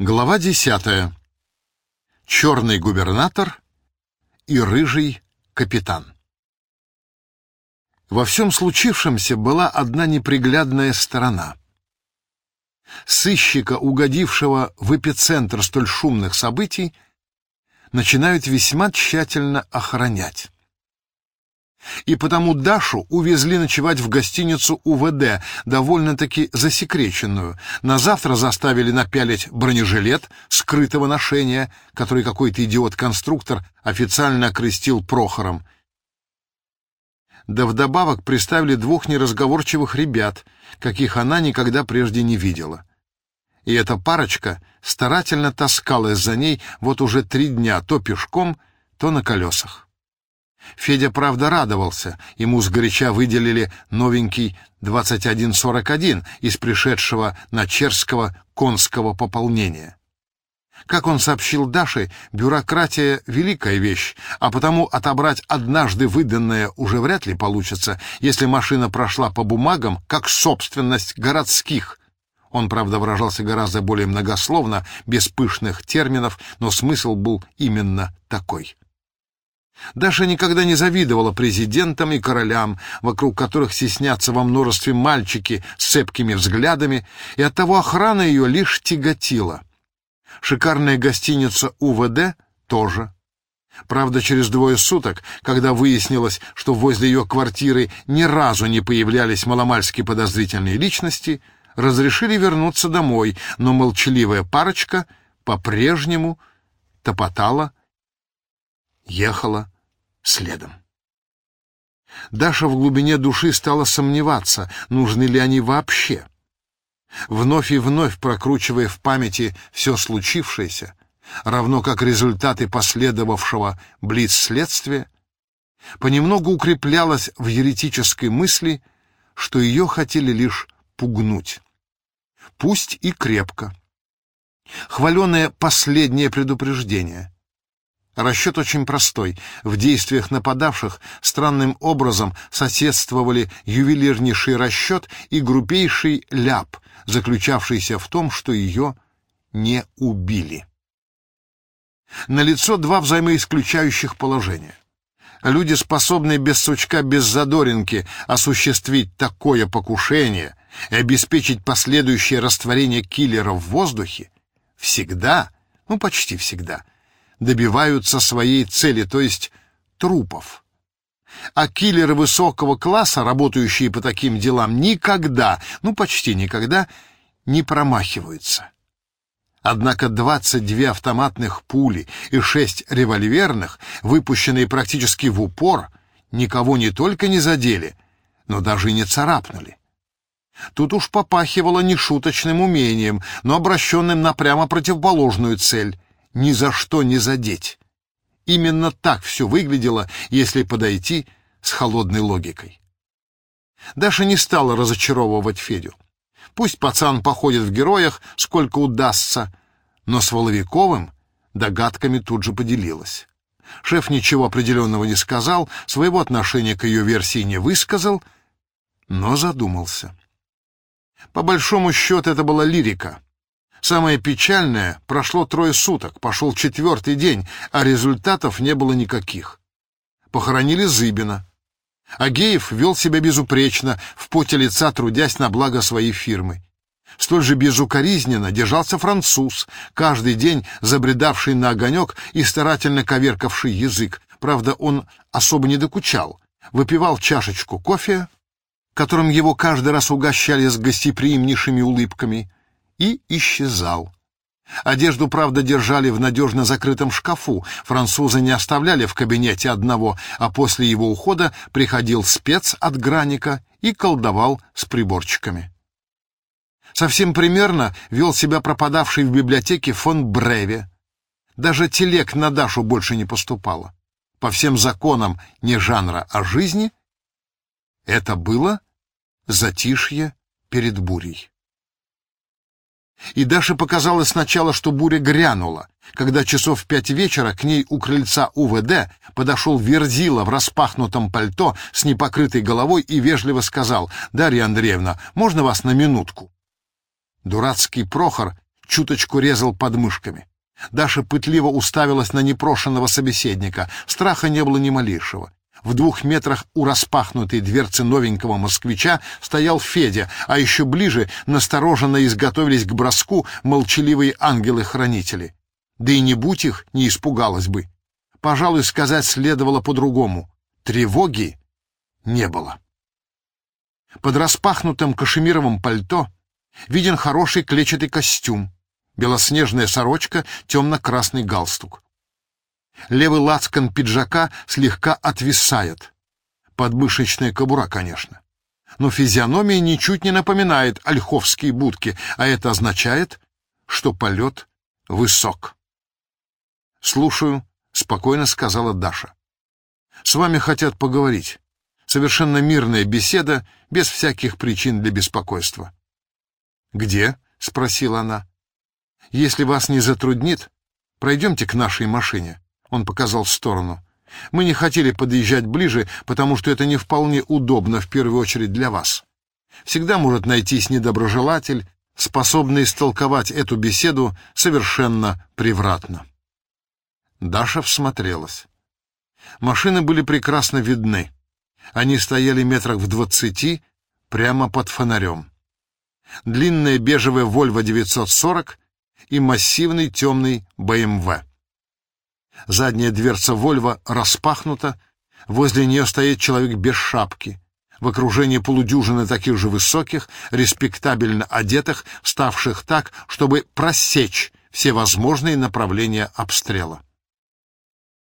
Глава десятая. Черный губернатор и рыжий капитан. Во всем случившемся была одна неприглядная сторона. Сыщика, угодившего в эпицентр столь шумных событий, начинают весьма тщательно охранять и потому Дашу увезли ночевать в гостиницу УВД, довольно-таки засекреченную. На завтра заставили напялить бронежилет скрытого ношения, который какой-то идиот-конструктор официально окрестил Прохором. Да вдобавок приставили двух неразговорчивых ребят, каких она никогда прежде не видела. И эта парочка старательно таскалась за ней вот уже три дня, то пешком, то на колесах. Федя, правда, радовался. Ему сгоряча выделили новенький 2141 из пришедшего на Черского конского пополнения. Как он сообщил Даше, бюрократия — великая вещь, а потому отобрать однажды выданное уже вряд ли получится, если машина прошла по бумагам как собственность городских. Он, правда, выражался гораздо более многословно, без пышных терминов, но смысл был именно такой. Даша никогда не завидовала президентам и королям, вокруг которых стеснятся во множестве мальчики с цепкими взглядами, и оттого охрана ее лишь тяготила. Шикарная гостиница УВД тоже. Правда, через двое суток, когда выяснилось, что возле ее квартиры ни разу не появлялись маломальски подозрительные личности, разрешили вернуться домой, но молчаливая парочка по-прежнему топотала ехала следом. Даша в глубине души стала сомневаться, нужны ли они вообще. Вновь и вновь прокручивая в памяти все случившееся, равно как результаты последовавшего блиц-следствия, понемногу укреплялась в еретической мысли, что ее хотели лишь пугнуть. Пусть и крепко. Хваленое последнее предупреждение — Расчет очень простой. В действиях нападавших странным образом соседствовали ювелирнейший расчет и грубейший ляп, заключавшийся в том, что ее не убили. Налицо два взаимоисключающих положения. Люди, способные без сучка, без задоринки осуществить такое покушение и обеспечить последующее растворение киллера в воздухе, всегда, ну почти всегда — добиваются своей цели, то есть трупов. А киллеры высокого класса, работающие по таким делам, никогда, ну почти никогда, не промахиваются. Однако 22 автоматных пули и 6 револьверных, выпущенные практически в упор, никого не только не задели, но даже и не царапнули. Тут уж попахивало нешуточным умением, но обращенным на прямо противоположную цель ни за что не задеть. Именно так все выглядело, если подойти с холодной логикой. Даша не стала разочаровывать Федю. Пусть пацан походит в героях, сколько удастся, но с Воловиковым догадками тут же поделилась. Шеф ничего определенного не сказал, своего отношения к ее версии не высказал, но задумался. По большому счету это была лирика. Самое печальное, прошло трое суток, пошел четвертый день, а результатов не было никаких. Похоронили Зыбина. Агеев вел себя безупречно, в поте лица трудясь на благо своей фирмы. Столь же безукоризненно держался француз, каждый день забредавший на огонек и старательно коверкавший язык. Правда, он особо не докучал. Выпивал чашечку кофе, которым его каждый раз угощали с гостеприимнейшими улыбками — и исчезал. Одежду, правда, держали в надежно закрытом шкафу. Французы не оставляли в кабинете одного, а после его ухода приходил спец от граника и колдовал с приборчиками. Совсем примерно вел себя пропадавший в библиотеке фон Бреве. Даже телег на Дашу больше не поступало. По всем законам не жанра, а жизни это было затишье перед бурей. И Даше показалось сначала, что буря грянула, когда часов в пять вечера к ней у крыльца УВД подошел Верзила в распахнутом пальто с непокрытой головой и вежливо сказал «Дарья Андреевна, можно вас на минутку?» Дурацкий Прохор чуточку резал подмышками. Даша пытливо уставилась на непрошенного собеседника. Страха не было ни малейшего. В двух метрах у распахнутой дверцы новенького москвича стоял Федя, а еще ближе настороженно изготовились к броску молчаливые ангелы-хранители. Да и не будь их, не испугалась бы. Пожалуй, сказать следовало по-другому. Тревоги не было. Под распахнутым кашемировым пальто виден хороший клетчатый костюм, белоснежная сорочка, темно-красный галстук. Левый лацкан пиджака слегка отвисает. Подмышечная кобура, конечно. Но физиономия ничуть не напоминает ольховские будки, а это означает, что полет высок. «Слушаю», — спокойно сказала Даша. «С вами хотят поговорить. Совершенно мирная беседа, без всяких причин для беспокойства». «Где?» — спросила она. «Если вас не затруднит, пройдемте к нашей машине». Он показал в сторону. Мы не хотели подъезжать ближе, потому что это не вполне удобно, в первую очередь для вас. Всегда может найтись недоброжелатель, способный истолковать эту беседу совершенно превратно. Даша всмотрелась. Машины были прекрасно видны. Они стояли метрах в двадцати, прямо под фонарем. Длинная бежевая «Вольво 940» и массивный темный БМВ. Задняя дверца «Вольво» распахнута, возле нее стоит человек без шапки, в окружении полудюжины таких же высоких, респектабельно одетых, ставших так, чтобы просечь все возможные направления обстрела.